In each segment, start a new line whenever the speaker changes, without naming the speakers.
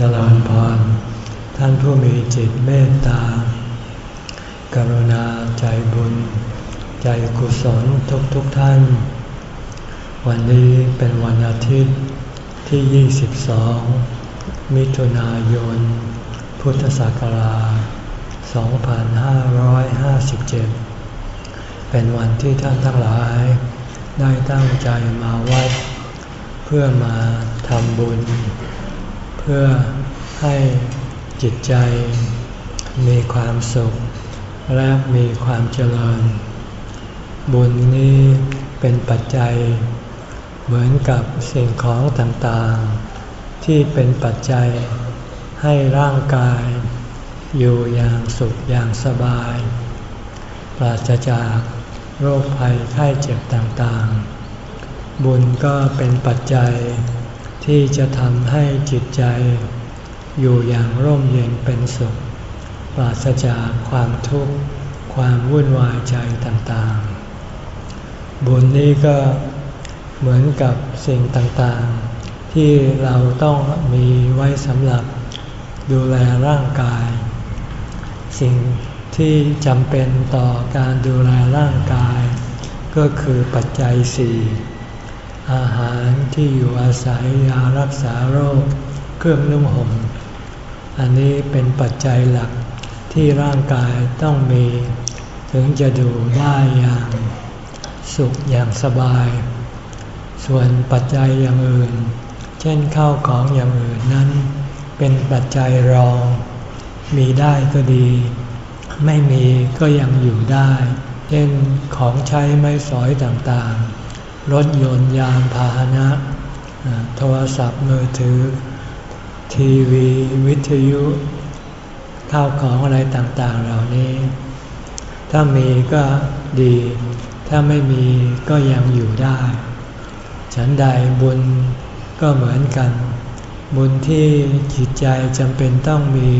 เจริญพร ท่านผู้มีจิตเมตตา กรุณาใจบุญ ใจกุศลทุกทุกท่าน วันนี้เป็นวันอาทิตย์ที่ 22 มิถุนายน พุทธศักราช 2557 เป็นวันที่ท่านทั้งหลาย ได้ตั้งใจมาวัด เพื่อมาทำบุญ พื่อให้จิตใจมีความสุข และมีความเจริญ บุญนี้เป็นปัจจัย เหมือนกับสิ่งของต่างๆ ที่เป็นปัจจัย ให้ร่างกาย อยู่อย่างสุขอย่างสบาย ปราศจากโรคภัยไข้เจ็บต่างๆ บุญก็เป็นปัจจัย ที่จะทำให้จิตใจ อยู่อย่างร่มเย็นเป็นสุข ปราศจากความทุกข์ ความวุ่นวายใจต่างๆ บุญนี้ก็เหมือนกับสิ่งต่างๆ ที่เราต้องมีไว้สำหรับดูแลร่างกาย สิ่งที่จำเป็นต่อการดูแลร่างกาย ก็คือปัจจัยสี่ อาหารที่อยู่อาศัยยารักษาโรค เครื่องนุ่งห่ม อันนี้เป็นปัจจัยหลักที่ร่างกายต้องมี ถึงจะดูได้อย่าง สุขอย่างสบาย ส่วนปัจจัยอย่างอื่น เช่นข้าวของอย่างอื่นนั้น เป็นปัจจัยรอง มีได้ก็ดี ไม่มีก็ยังอยู่ได้ เช่นของใช้ไม่สอยต่างๆ รถยนต์ยานพาหนะ โทรศัพท์มือถือ ทีวีวิทยุข้าวของอะไรต่างๆเหล่านี้ ถ้ามีก็ดี ถ้าไม่มีก็ยังอยู่ได้ ฉันใดบุญก็เหมือนกัน บุญที่จิตใจจำเป็นต้องมี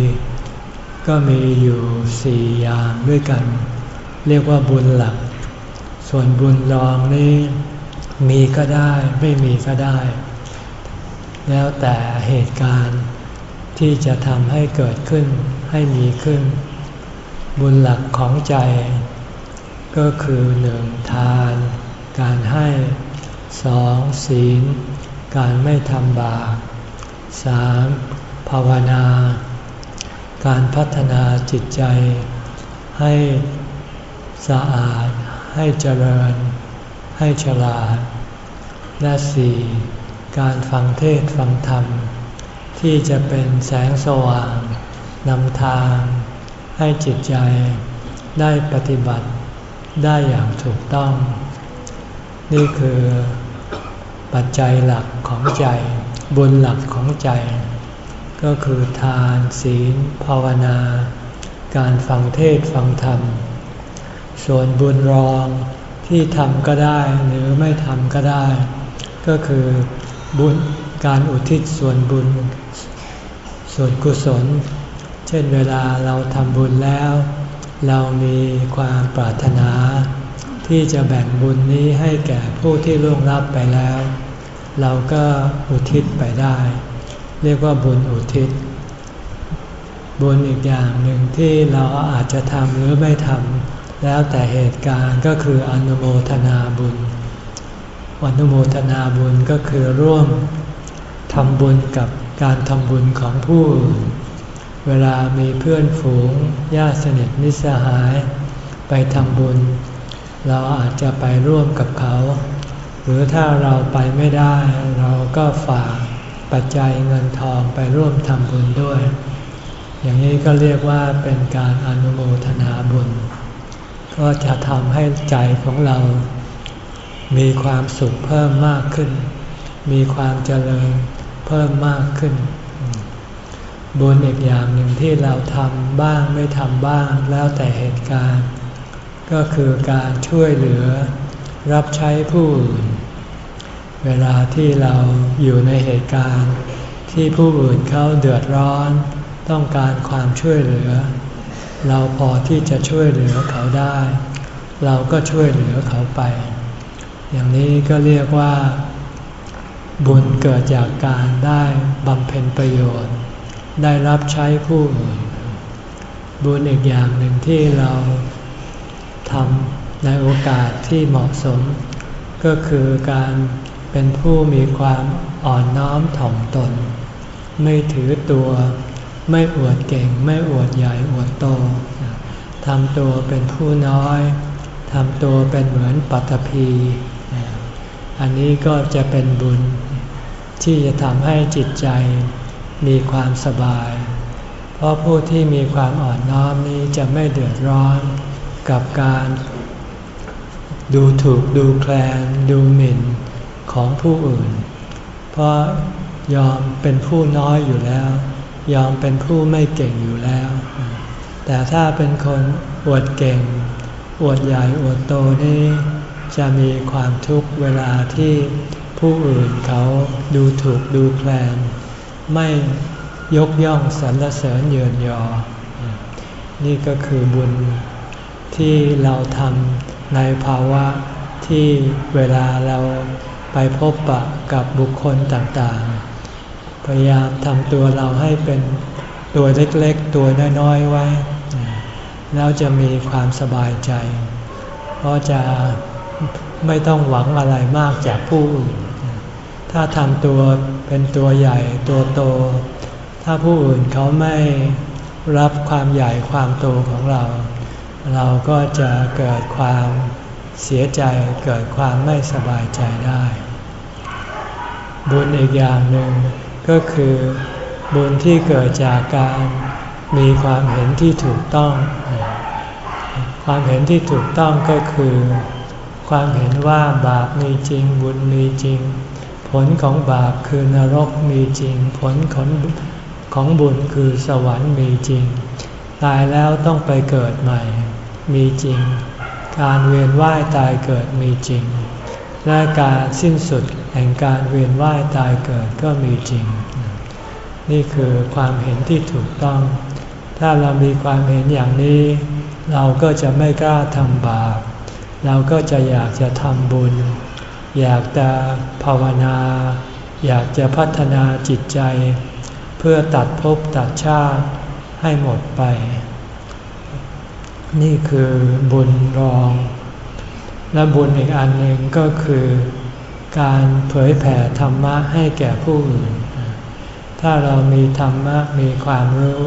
ก็มีอยู่สี่อย่างด้วยกัน เรียกว่าบุญหลัก ส่วนบุญรองนี้ มีก็ได้ไม่มีก็ได้ แล้วแต่เหตุการณ์ที่จะทำให้เกิดขึ้นให้มีขึ้น บุญหลักของใจ ก็คือหนึ่งทาน การให้สองศีล การไม่ทำบาปสามภาวนา การพัฒนาจิตใจ ให้สะอาดให้เจริญ ให้ฉลาด และสี่การฟังเทศฟังธรรม ที่จะเป็นแสงสว่างนำทาง ให้จิตใจได้ปฏิบัติได้อย่างถูกต้อง นี่คือปัจจัยหลักของใจบุญหลักของใจ ก็คือทานศีล ภาวนา การฟังเทศฟังธรรม ส่วนบุญรอง ที่ทำก็ได้หรือไม่ทำก็ได้ ก็คือบุญการอุทิศส่วนบุญ ส่วนกุศล เช่นเวลาเราทำบุญแล้ว เรามีความปรารถนา ที่จะแบ่งบุญนี้ให้แก่ผู้ที่ล่วงลับไปแล้ว เราก็อุทิศไปได้ เรียกว่าบุญอุทิศบุญอีกอย่างหนึ่งที่เราอาจจะทำหรือไม่ทำ แล้วแต่เหตุการณ์ก็คืออนุโมทนาบุญอนุโมทนาบุญก็คือร่วมทำบุญกับการทำบุญของผู้อื่นเวลามีเพื่อนฝูงญาติสนิทมิสหาย ไปทำบุญ เราอาจจะไปร่วมกับเขา หรือถ้าเราไปไม่ได้ เราก็ฝากปัจจัยเงินทองไปร่วมทำบุญด้วย อย่างนี้ก็เรียกว่าเป็นการอนุโมทนาบุญ ก็จะทำให้ใจของเรา มีความสุขเพิ่มมากขึ้น มีความเจริญเพิ่มมากขึ้น บุญอีกอย่างหนึ่งที่เราทำบ้างไม่ทำบ้างแล้วแต่เหตุการณ์ ก็คือการช่วยเหลือรับใช้ผู้อื่น เวลาที่เราอยู่ในเหตุการณ์ที่ผู้อื่นเขาเดือดร้อน ต้องการความช่วยเหลือ เราพอที่จะช่วยเหลือเขาได้ เราก็ช่วยเหลือเขาไป อย่างนี้ก็เรียกว่า บุญเกิดจากการได้บำเพ็ญประโยชน์ ได้รับใช้ผู้อื่นบุญอีกอย่างหนึ่งที่เราทำในโอกาสที่เหมาะสม ก็คือการเป็นผู้มีความอ่อนน้อมถ่อมตน ไม่ถือตัว ไม่อวดเก่ง ไม่อวดใหญ่อวดโตทำตัวเป็นผู้น้อยทำตัวเป็นเหมือนปัตภีอันนี้ก็จะเป็นบุญ ที่จะทำให้จิตใจมีความสบาย เพราะผู้ที่มีความอ่อนน้อมนี้จะไม่เดือดร้อนกับการดูถูกดูแคลนดูหมิ่นของผู้อื่น เพราะยอมเป็นผู้น้อยอยู่แล้ว ยอมเป็นผู้ไม่เก่งอยู่แล้ว แต่ถ้าเป็นคนอวดเก่ง อวดใหญ่อวดโตนี่จะมีความทุกข์เวลาที่ผู้อื่นเขาดูถูกดูแคลน ไม่ยกย่องสรรเสริญเยินยอ นี่ก็คือบุญที่เราทำในภาวะที่เวลาเราไปพบปะกับบุคคลต่างๆ พยายามทำตัวเราให้เป็นตัวเล็กๆ ตัวน้อยๆไว้ แล้วจะมีความสบายใจ เพราะจะไม่ต้องหวังอะไรมากจากผู้อื่น ถ้าทำตัวเป็นตัวใหญ่ตัวโต ถ้าผู้อื่นเขาไม่รับความใหญ่ความโตของเรา เราก็จะเกิดความเสียใจเกิดความไม่สบายใจได้ บุญอีกอย่างหนึ่ง ก็คือบุญที่เกิดจากการมีความเห็นที่ถูกต้อง ความเห็นที่ถูกต้องก็คือ ความเห็นว่าบาปมีจริง บุญมีจริง ผลของบาปคือนรกมีจริง ผลของของบุญคือสวรรค์มีจริง ตายแล้วต้องไปเกิดใหม่ มีจริง การเวียนว่ายตายเกิดมีจริง และการสิ้นสุดแห่งการเวียนว่ายตายเกิดก็มีจริง นี่คือความเห็นที่ถูกต้อง ถ้าเรามีความเห็นอย่างนี้ เราก็จะไม่กล้าทำบาป เราก็จะอยากจะทำบุญ อยากจะภาวนา อยากจะพัฒนาจิตใจ เพื่อตัดภพตัดชาติให้หมดไป นี่คือบุญรอง และบุญอีกอันหนึ่งก็คือการเผยแผ่ธรรมะให้แก่ผู้อื่น ถ้าเรามีธรรมะมีความรู้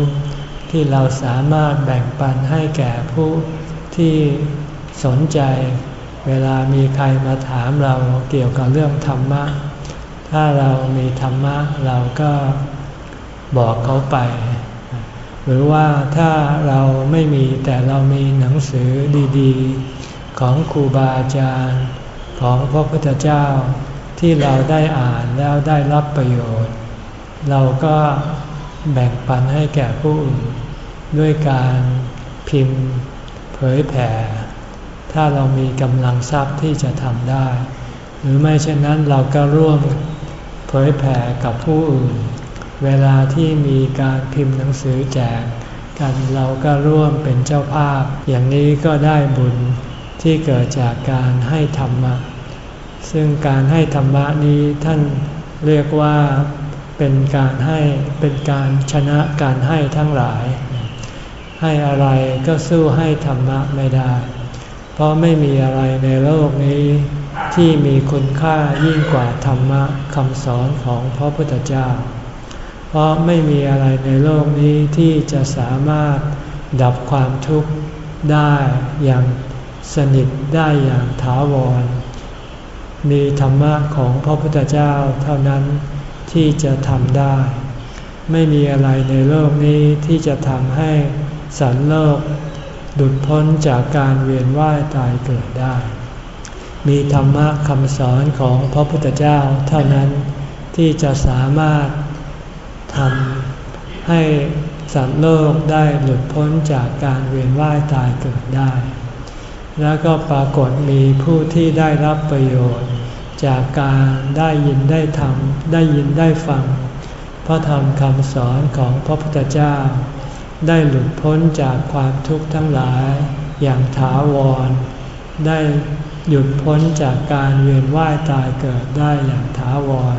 ที่เราสามารถแบ่งปันให้แก่ผู้ที่สนใจ เวลามีใครมาถามเราเกี่ยวกับเรื่องธรรมะ ถ้าเรามีธรรมะเราก็บอกเขาไป หรือว่าถ้าเราไม่มีแต่เรามีหนังสือดี ๆ ของครูบาอาจารย์ของพระพุทธเจ้าที่เราได้อ่านแล้วได้รับประโยชน์ เราก็แบ่งปันให้แก่ผู้อื่นด้วยการพิมพ์เผยแผ่ ถ้าเรามีกำลังทรัพย์ที่จะทำได้ หรือไม่เช่นนั้นเราก็ร่วมเผยแผ่กับผู้อื่น เวลาที่มีการพิมพ์หนังสือแจกกันเราก็ร่วมเป็นเจ้าภาพ อย่างนี้ก็ได้บุญ ที่เกิดจากการให้ธรรมะ ซึ่งการให้ธรรมะนี้ท่านเรียกว่าเป็นการให้เป็นการชนะการให้ทั้งหลาย ให้อะไรก็สู้ให้ธรรมะไม่ได้ เพราะไม่มีอะไรในโลกนี้ที่มีคุณค่ายิ่งกว่าธรรมะคำสอนของพระพุทธเจ้า เพราะไม่มีอะไรในโลกนี้ที่จะสามารถดับความทุกข์ได้อย่าง สนิทได้อย่างถาวร มีธรรมะของพระพุทธเจ้าเท่านั้นที่จะทำได้ ไม่มีอะไรในโลกนี้ที่จะทำให้สันโลกดุดพ้นจากการเวียนว่ายตายเกิดได้ มีธรรมะคำสอนของพระพุทธเจ้าเท่านั้นที่จะสามารถทำให้สัตว์โลกได้หลุดพ้นจากการเวียนว่ายตายเกิดได้ แล้วก็ปรากฏมีผู้ที่ได้รับประโยชน์ จากการได้ยินได้ทำได้ยินได้ฟัง พระธรรมคำสอนของพระพุทธเจ้า ได้หลุดพ้นจากความทุกข์ทั้งหลายอย่างถาวร ได้หยุดพ้นจากการเวียนว่ายตายเกิดได้อย่างถาวร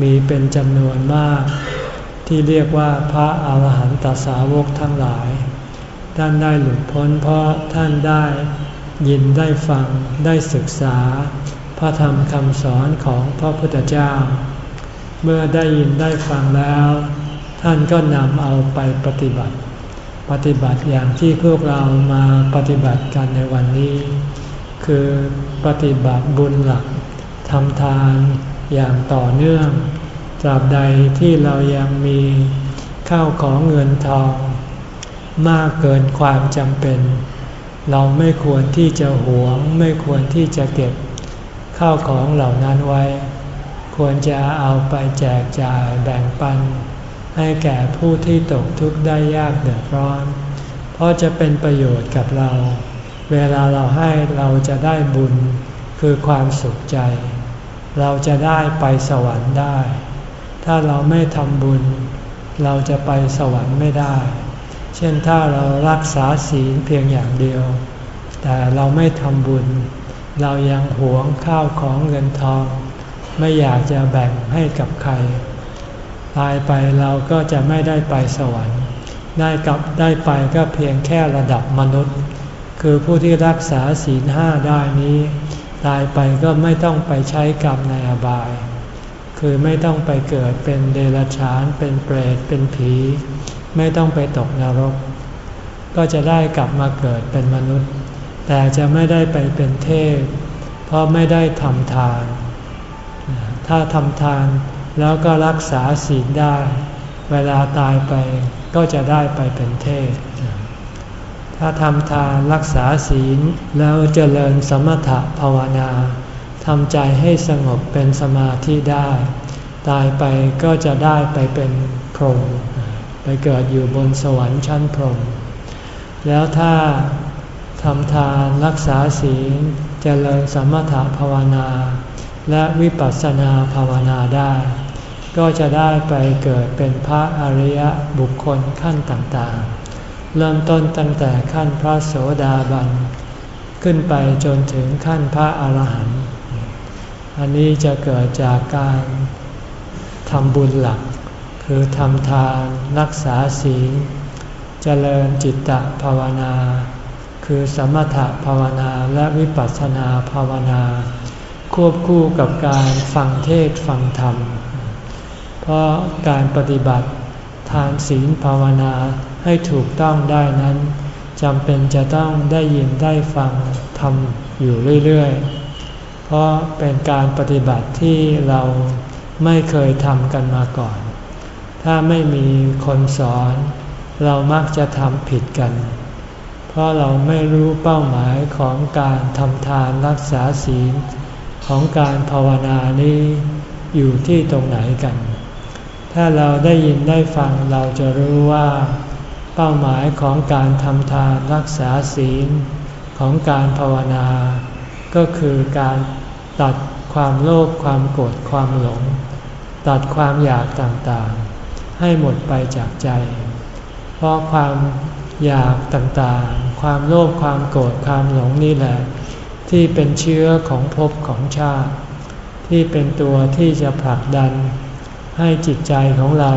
มีเป็นจำนวนมาก ที่เรียกว่าพระอาหารหันตสาวกทั้งหลาย ท่านได้หลุดพ้นเพราะท่านได้ ยินได้ฟังได้ศึกษา พระธรรมคำสอนของพระพุทธเจ้า เมื่อได้ยินได้ฟังแล้ว ท่านก็นำเอาไปปฏิบัติ ปฏิบัติอย่างที่พวกเรามาปฏิบัติกันในวันนี้ คือปฏิบัติบุญหลักทำทานอย่างต่อเนื่องตราบใดที่เรายังมีข้าวของเงินทอง มากเกินความจำเป็น เราไม่ควรที่จะหวง ไม่ควรที่จะเก็บข้าวของเหล่านั้นไว้ ควรจะเอาไปแจกจ่ายแบ่งปัน ให้แก่ผู้ที่ตกทุกข์ได้ยากเดือดร้อน เพราะจะเป็นประโยชน์กับเรา เวลาเราให้เราจะได้บุญคือความสุขใจ เราจะได้ไปสวรรค์ได้ ถ้าเราไม่ทำบุญ เราจะไปสวรรค์ไม่ได้ เช่นถ้าเรารักษาศีลเพียงอย่างเดียว แต่เราไม่ทำบุญ เรายังหวงข้าวของเงินทอง ไม่อยากจะแบ่งให้กับใคร ตายไปเราก็จะไม่ได้ไปสวรรค์ ได้กับได้ไปก็เพียงแค่ระดับมนุษย์ คือผู้ที่รักษาศีลห้าได้นี้ ตายไปก็ไม่ต้องไปใช้กรรมในอบาย คือไม่ต้องไปเกิดเป็นเดรัจฉานเป็นเปรตเป็นผี ไม่ต้องไปตกนรก ก็จะได้กลับมาเกิดเป็นมนุษย์ แต่จะไม่ได้ไปเป็นเทพ เพราะไม่ได้ทำทาน ถ้าทำทานแล้วก็รักษาศีลได้ เวลาตายไปก็จะได้ไปเป็นเทพ ถ้าทำทานรักษาศีลแล้วเจริญสมถะภาวนาทำใจให้สงบเป็นสมาธิได้ ตายไปก็จะได้ไปเป็นพรหม ไปเกิดอยู่บนสวรรค์ชั้นพรหมแล้วถ้าทำทานรักษาศีลเจริญสมถะภาวนา และวิปัสสนาภาวนาได้ ก็จะได้ไปเกิดเป็นพระอริยบุคคลขั้นต่างๆ เริ่มต้นตั้งแต่ขั้นพระโสดาบัน ขึ้นไปจนถึงขั้นพระอรหันต์อันนี้จะเกิดจากการทำบุญหลัก คือทำทานรักษาศีล เจริญจิตตภาวนา คือสมถภาวนาและวิปัสสนาภาวนา ควบคู่กับการฟังเทศฟังธรรม เพราะการปฏิบัติทานศีลภาวนาให้ถูกต้องได้นั้นจำเป็นจะต้องได้ยินได้ฟังทำอยู่เรื่อยๆ เพราะเป็นการปฏิบัติที่เราไม่เคยทำกันมาก่อน ถ้าไม่มีคนสอน เรามักจะทำผิดกัน เพราะเราไม่รู้เป้าหมายของการทำทานรักษาศีล ของการภาวนานี้อยู่ที่ตรงไหนกัน ถ้าเราได้ยินได้ฟังเราจะรู้ว่า เป้าหมายของการทำทานรักษาศีล ของการภาวนา ก็คือการตัดความโลภความโกรธความหลง ตัดความอยากต่างๆ ให้หมดไปจากใจ เพราะความอยากต่างๆ ความโลภความโกรธความหลงนี่แหละ ที่เป็นเชื้อของภพของชาติ ที่เป็นตัวที่จะผลักดัน ให้จิตใจของเรา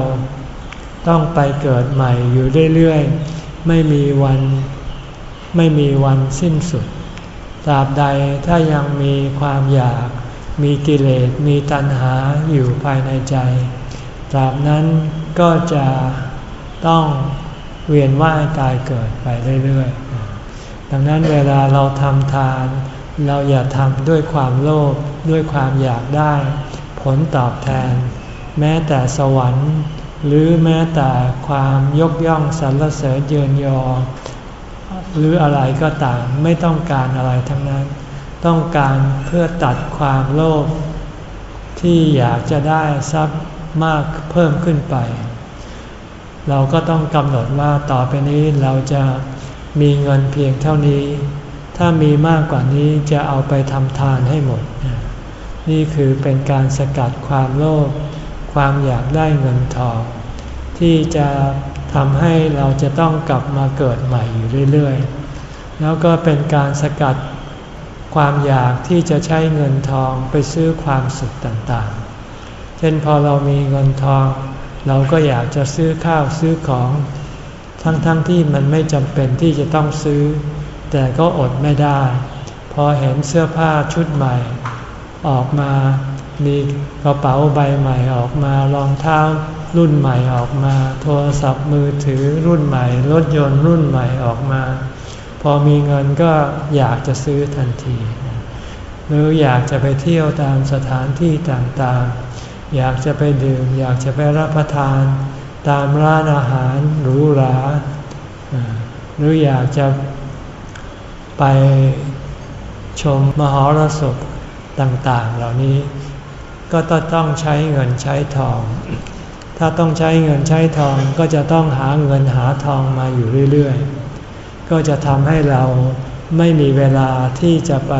ต้องไปเกิดใหม่อยู่เรื่อยๆ ไม่มีวันไม่มีวันสิ้นสุด ตราบใดถ้ายังมีความอยาก มีกิเลส มีตัณหาอยู่ภายในใจ ตราบนั้น ก็จะต้องเวียนว่ายตายเกิดไปเรื่อยๆ ดังนั้นเวลาเราทำทาน เราอย่าทำด้วยความโลภด้วยความอยากได้ ผลตอบแทน แม้แต่สวรรค์ หรือแม้แต่ความยกย่องสรรเสริญเยินยอ หรืออะไรก็ตามไม่ต้องการอะไรทั้งนั้น ต้องการเพื่อตัดความโลภที่อยากจะได้ทรัพย์มากเพิ่มขึ้นไป เราก็ต้องกำหนดว่าต่อไปนี้เราจะมีเงินเพียงเท่านี้ ถ้ามีมากกว่านี้จะเอาไปทำทานให้หมด นี่คือเป็นการสกัดความโลภความอยากได้เงินทอง ที่จะทำให้เราจะต้องกลับมาเกิดใหม่อยู่เรื่อยๆ แล้วก็เป็นการสกัดความอยากที่จะใช้เงินทองไปซื้อความสุขต่างๆ เช่นพอเรามีเงินทอง เราก็อยากจะซื้อข้าวซื้อของ ทั้งๆทที่มันไม่จำเป็นที่จะต้องซื้อ แต่ก็อดไม่ได้ พอเห็นเสื้อผ้าชุดใหม่ ออกมามีกระเป๋าใบใหม่ออกมารองเท้ารุ่นใหม่ออกมา โทรศัพท์มือถือรุ่นใหม่ รถยนต์รุ่นใหม่ออกมา พอมีเงินก็อยากจะซื้อทันที หรืออยากจะไปเที่ยวตามสถานที่ต่างๆ อยากจะไปดื่ม อยากจะไปรับประทาน ตามร้านอาหารหรูหราหรืออยากจะไปชมมหรสพต่างๆ เหล่านี้ ก็ต้องใช้เงินใช้ทอง ถ้าต้องใช้เงินใช้ทองก็จะต้องหาเงินหาทองมาอยู่เรื่อยๆ ก็จะทำให้เราไม่มีเวลาที่จะไป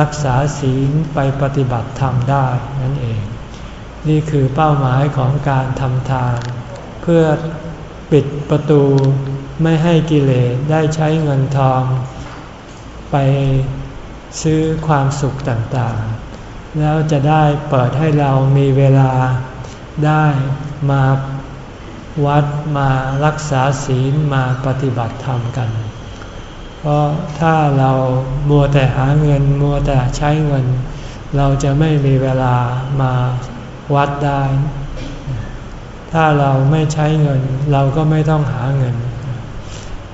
รักษาศีลไปปฏิบัติธรรมได้นั่นเอง นี่คือเป้าหมายของการทำทาน เพื่อปิดประตูไม่ให้กิเลสได้ใช้เงินทอง ไปซื้อความสุขต่างๆ แล้วจะได้เปิดให้เรามีเวลาได้มาวัดมารักษาศีลมาปฏิบัติธรรมกัน เพราะถ้าเรามัวแต่หาเงินมัวแต่ใช้เงิน เราจะไม่มีเวลามา วัดได้ ถ้าเราไม่ใช้เงิน เราก็ไม่ต้องหาเงิน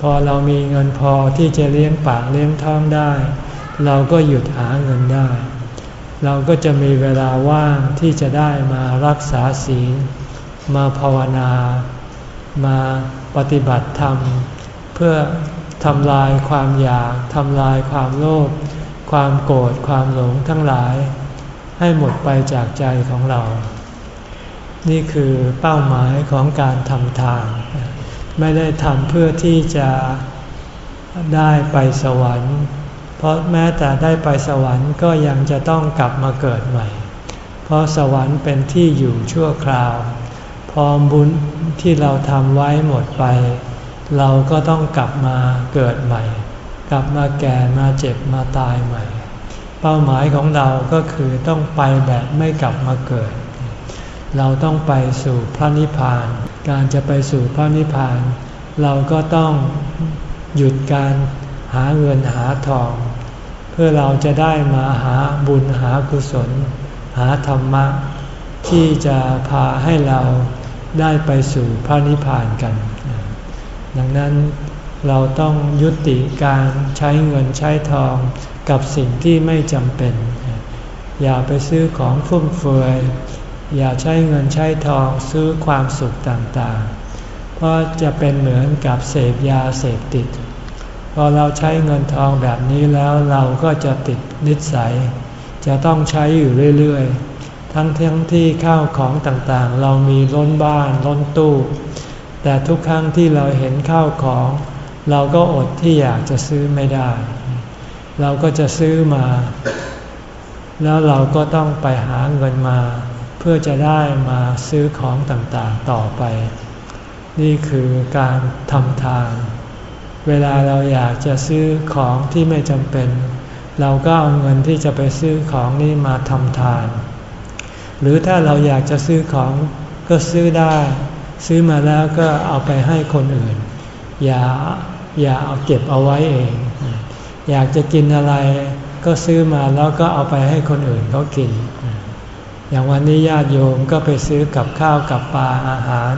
พอเรามีเงินพอที่จะเลี้ยงปากเลี้ยงท้องได้ เราก็หยุดหาเงินได้ เราก็จะมีเวลาว่างที่จะได้มารักษาศีล มาภาวนา มาปฏิบัติธรรม เพื่อทำลายความอยาก ทำลายความโลภความโกรธความหลงทั้งหลาย ให้หมดไปจากใจของเรา นี่คือเป้าหมายของการทำทาน ไม่ได้ทำเพื่อที่จะได้ไปสวรรค์ เพราะแม้แต่ได้ไปสวรรค์ก็ยังจะต้องกลับมาเกิดใหม่ เพราะสวรรค์เป็นที่อยู่ชั่วคราว พอบุญที่เราทำไว้หมดไป เราก็ต้องกลับมาเกิดใหม่ กลับมาแก่มาเจ็บมาตายใหม่ เป้าหมายของเราก็คือต้องไปแบบไม่กลับมาเกิด เราต้องไปสู่พระนิพพาน การจะไปสู่พระนิพพาน เราก็ต้องหยุดการหาเงินหาทอง เพื่อเราจะได้มาหาบุญหากุศล หาธรรมะ ที่จะพาให้เราได้ไปสู่พระนิพพานกัน ดังนั้น เราต้องยุติการใช้เงินใช้ทองกับสิ่งที่ไม่จำเป็น อย่าไปซื้อของฟุ่มเฟือย อย่าใช้เงินใช้ทองซื้อความสุขต่างๆ เพราะจะเป็นเหมือนกับเสพยาเสพติด พอเราใช้เงินทองแบบนี้แล้วเราก็จะติดนิสัย จะต้องใช้อยู่เรื่อยๆ ทั้งทั้งที่ข้าวของต่างๆ เรามีล้นบ้านล้นตู้ แต่ทุกครั้งที่เราเห็นข้าวของ เราก็อดที่อยากจะซื้อไม่ได้ เราก็จะซื้อมา แล้วเราก็ต้องไปหาเงินมา เพื่อจะได้มาซื้อของต่างๆต่อไป นี่คือการทำทาน เวลาเราอยากจะซื้อของที่ไม่จำเป็น เราก็เอาเงินที่จะไปซื้อของนี่มาทำทาน หรือถ้าเราอยากจะซื้อของก็ซื้อได้ ซื้อมาแล้วก็เอาไปให้คนอื่น อย่าอย่าเอาเก็บเอาไว้เอง อยากจะกินอะไรก็ซื้อมาแล้วก็เอาไปให้คนอื่นเขากิน อย่างวันนี้ญาติโยมก็ไปซื้อกับข้าวกับปลาอาหาร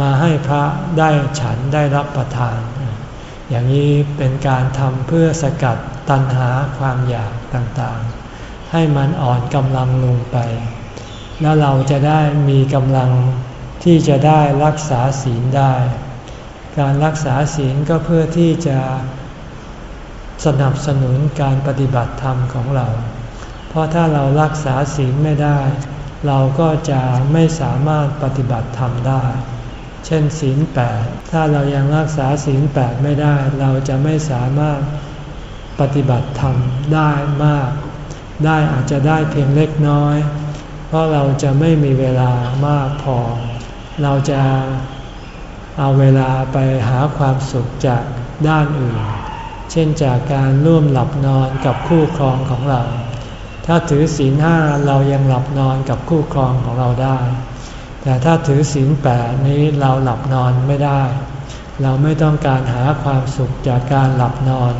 มาให้พระได้ฉันได้รับประทาน อย่างนี้เป็นการทำเพื่อสกัดตัณหาความอยากต่างๆ ให้มันอ่อนกำลังลงไป แล้วเราจะได้มีกำลังที่จะได้รักษาศีลได้ การรักษาศีลก็เพื่อที่จะสนับสนุนการปฏิบัติธรรมของเรา เพราะถ้าเรารักษาศีลไม่ได้ เราก็จะไม่สามารถปฏิบัติธรรมได้ เช่นศีลแปดถ้าเรายังรักษาศีลแปดไม่ได้ เราจะไม่สามารถปฏิบัติธรรมได้มาก ได้อาจจะได้เพียงเล็กน้อย เพราะเราจะไม่มีเวลามากพอ เราจะ เอาเวลาไปหาความสุขจากด้านอื่น เช่นจากการร่วมหลับนอนกับคู่ครองของเรา ถ้าถือศีลห้าเรายังหลับนอนกับคู่ครองของเราได้ แต่ถ้าถือศีลแปดนี้เราหลับนอนไม่ได้ เราไม่ต้องการหาความสุขจากการหลับนอน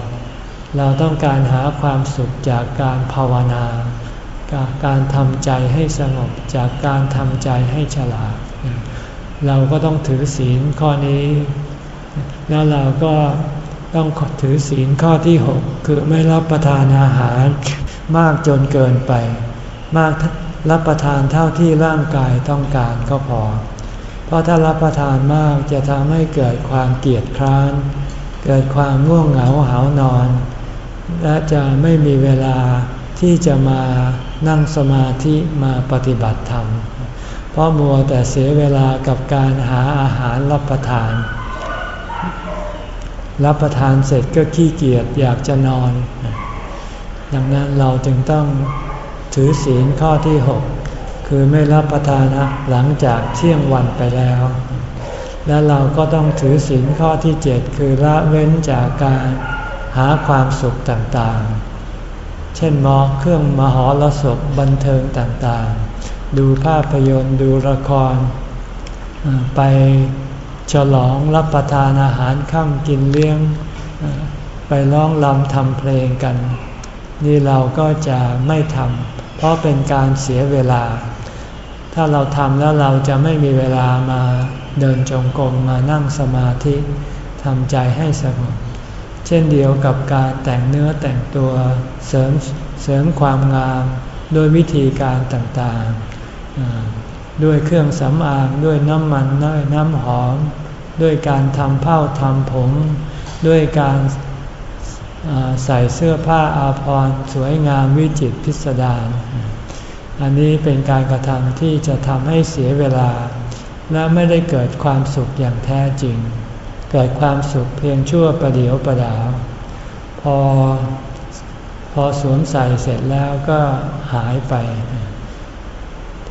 เราต้องการหาความสุขจากการภาวนาการทำใจให้สงบจากการทำใจให้ฉลาด เราก็ต้องถือศีลข้อนี้ แล้วเราก็ต้องถือศีลข้อที่ 6 คือไม่รับประทานอาหาร มากจนเกินไป มากรับประทานเท่าที่ร่างกายต้องการก็พอ เพราะถ้ารับประทานมากจะทำให้เกิดความเกียดคร้าน เกิดความง่วงเหงาหานอน และจะไม่มีเวลาที่จะมานั่งสมาธิมาปฏิบัติธรรม เพราะมัวแต่เสียเวลากับการหาอาหารรับประทาน รับประทานเสร็จก็ขี้เกียจอยากจะนอน ดังนั้นเราจึงต้องถือศีลข้อที่ 6 คือไม่รับประทานหลังจากเที่ยงวันไปแล้ว และเราก็ต้องถือศีลข้อที่ 7 คือละเว้นจากการหาความสุขต่างๆ เช่นมอเครื่องมหรสพบันเทิงต่างๆ ดูภาพยนตร์ดูละคร ไปฉลองรับประทานอาหารข้ามกินเลี้ยง ไปร้องลำทำเพลงกัน นี่เราก็จะไม่ทำเพราะเป็นการเสียเวลา ถ้าเราทำแล้วเราจะไม่มีเวลามาเดินจงกรมมานั่งสมาธิทำใจให้สงบเช่นเดียวกับการแต่งเนื้อแต่งตัวเสริมเสริมความงาม โดวยวิธีการต่างๆ ด้วยเครื่องสำอางด้วยน้ำมันด้วยน้ำหอม ด้วยการทำเผ้าทำผม ด้วยการใส่เสื้อผ้าอาภรณ์สวยงามวิจิตพิสดารอันนี้เป็นการกระทำที่จะทำให้เสียเวลา และไม่ได้เกิดความสุขอย่างแท้จริง เกิดความสุขเพียงชั่วประเดียวประดาว พอพอสวมใส่เสร็จแล้วก็หายไป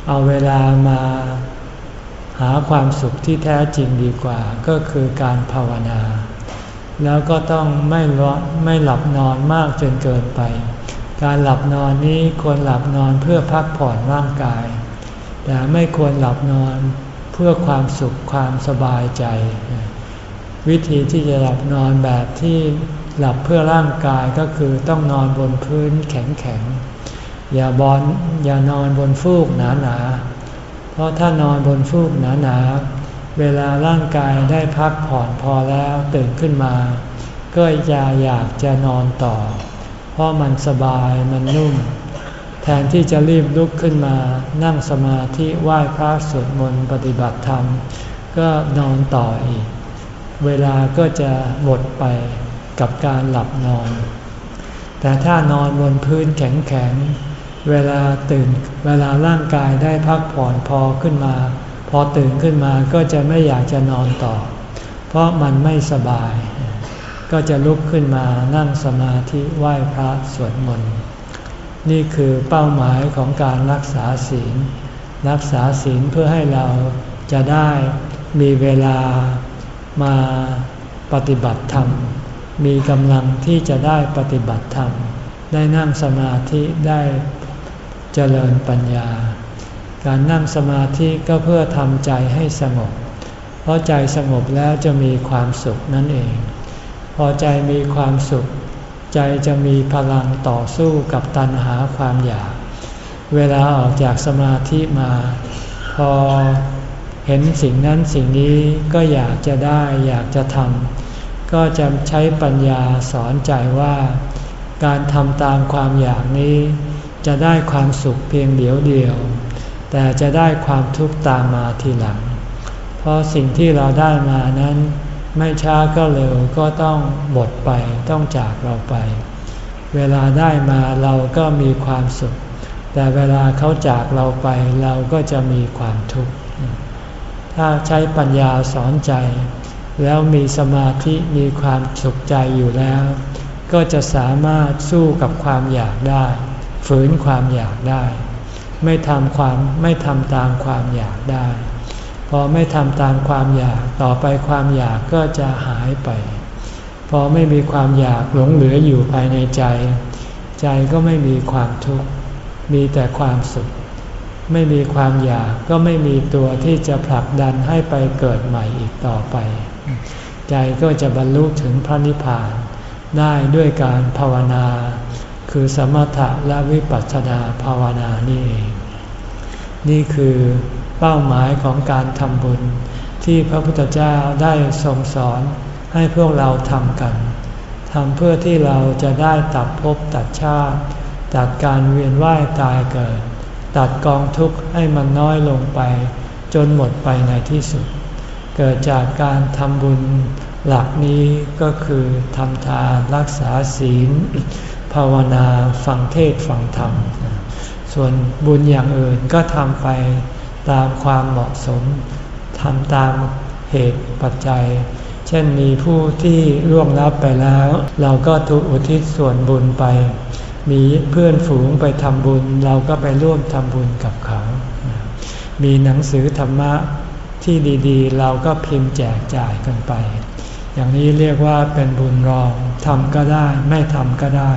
เอาเวลามาหาความสุขที่แท้จริงดีกว่า ก็คือการภาวนา แล้วก็ต้องไม่ร้อไม่หลับนอนมากจนเกินไป การหลับนอนนี้ควรหลับนอนเพื่อพักผ่อนร่างกาย แต่ไม่ควรหลับนอนเพื่อความสุขความสบายใจ วิธีที่จะหลับนอนแบบที่หลับเพื่อร่างกายก็คือต้องนอนบนพื้นแข็งๆ อย่าบอนอย่านอนบนฟูกหนาๆ เพราะถ้านอนบนฟูกหนาๆ เวลาร่างกายได้พักผ่อนพอแล้วตื่นขึ้นมา ก็จะอยากจะนอนต่อ เพราะมันสบายมันนุ่ม แทนที่จะรีบลุกขึ้นมา นั่งสมาธิไหว้พระสวดมนต์ปฏิบัติธรรม ก็นอนต่ออีก เวลาก็จะหมดไปกับการหลับนอน แต่ถ้านอนบนพื้นแข็งๆ เวลาตื่นเวลาร่างกายได้พักผ่อนพอขึ้นมา พอตื่นขึ้นมาก็จะไม่อยากจะนอนต่อ เพราะมันไม่สบาย ก็จะลุกขึ้นมานั่งสมาธิไหว้พระสวดมนต์นี่คือเป้าหมายของการรักษาศีล รักษาศีลเพื่อให้เราจะได้มีเวลามาปฏิบัติธรรม มีกำลังที่จะได้ปฏิบัติธรรม ได้นั่งสมาธิได้ เจริญปัญญา การนั่งสมาธิก็เพื่อทำใจให้สงบ เพราะใจสงบแล้วจะมีความสุขนั่นเอง พอใจมีความสุข ใจจะมีพลังต่อสู้กับตัณหาความอยาก เวลาออกจากสมาธิมา พอเห็นสิ่งนั้นสิ่งนี้ก็อยากจะได้อยากจะทำก็จะใช้ปัญญาสอนใจว่า การทำตามความอยากนี้ จะได้ความสุขเพียงเดียวเดียว แต่จะได้ความทุกข์ตามมาทีหลัง เพราะสิ่งที่เราได้มานั้น ไม่ช้าก็เร็วก็ต้องหมดไปต้องจากเราไป เวลาได้มาเราก็มีความสุข แต่เวลาเขาจากเราไปเราก็จะมีความทุกข์ถ้าใช้ปัญญาสอนใจ แล้วมีสมาธิมีความสุขใจอยู่แล้ว ก็จะสามารถสู้กับความอยากได้ ฝืนความอยากได้ ไม่ทำความไม่ทำตามความอยากได้ พอไม่ทำตามความอยากต่อไปความอยากก็จะหายไป พอไม่มีความอยากหลงเหลืออยู่ภายในใจ ใจก็ไม่มีความทุกข์มีแต่ความสุข ไม่มีความอยากก็ไม่มีตัวที่จะผลักดันให้ไปเกิดใหม่อีกต่อไป ใจก็จะบรรลุถึงพระนิพพานได้ด้วยการภาวนา คือสมถะและวิปัสสนาภาวนานี่เอง นี่คือเป้าหมายของการทำบุญที่พระพุทธเจ้าได้ทรงสอนให้พวกเราทำกันทำเพื่อที่เราจะได้ตัดภพตัดชาติ ตัดการเวียนว่ายตายเกิด ตัดกองทุกข์ให้มันน้อยลงไป จนหมดไปในที่สุด เกิดจากการทำบุญหลักนี้ก็คือทำทานรักษาศีล ภาวนาฟังเทศฟังธรรม ส่วนบุญอย่างอื่นก็ทำไปตามความเหมาะสมทำตามเหตุปัจจัย เช่นมีผู้ที่ร่วงลับไปแล้ว เราก็ทุอุทิศส่วนบุญไป มีเพื่อนฝูงไปทำบุญ เราก็ไปร่วมทำบุญกับเขา มีหนังสือธรรมะที่ดีๆ เราก็พิมพ์แจกจ่ายกันไป อย่างนี้เรียกว่าเป็นบุญรองทำก็ได้ไม่ทำก็ได้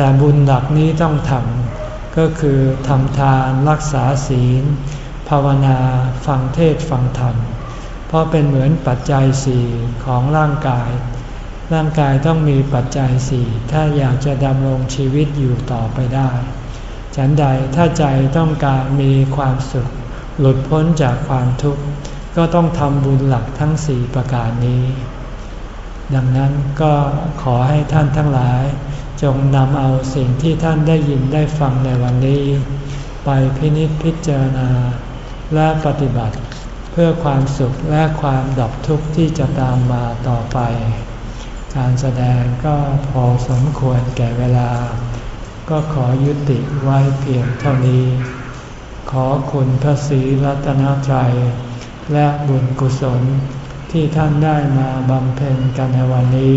แต่บุญหลักนี้ต้องทำก็คือทำทานรักษาศีล ภาวนาฟังเทศฟังธรรม เพราะเป็นเหมือนปัจจัยสี่ของร่างกาย ร่างกายต้องมีปัจจัยสี่ถ้าอยากจะดำรงชีวิตอยู่ต่อไปได้ ฉันใดถ้าใจต้องการมีความสุข หลุดพ้นจากความทุกข์ก็ต้องทำบุญหลักทั้งสี่ประการนี้ ดังนั้นก็ขอให้ท่านทั้งหลาย จงนำเอาสิ่งที่ท่านได้ยินได้ฟังในวันนี้ ไปพินิจพิจารณา และปฏิบัติ เพื่อความสุขและความดับทุกข์ที่จะตามมาต่อไป การแสดงก็พอสมควรแก่เวลา ก็ขอยุติไว้เพียงเท่านี้ ขอคุณพระศรีรัตนตรัย และบุญกุศลที่ท่านได้มาบำเพ็ญกันในวันนี้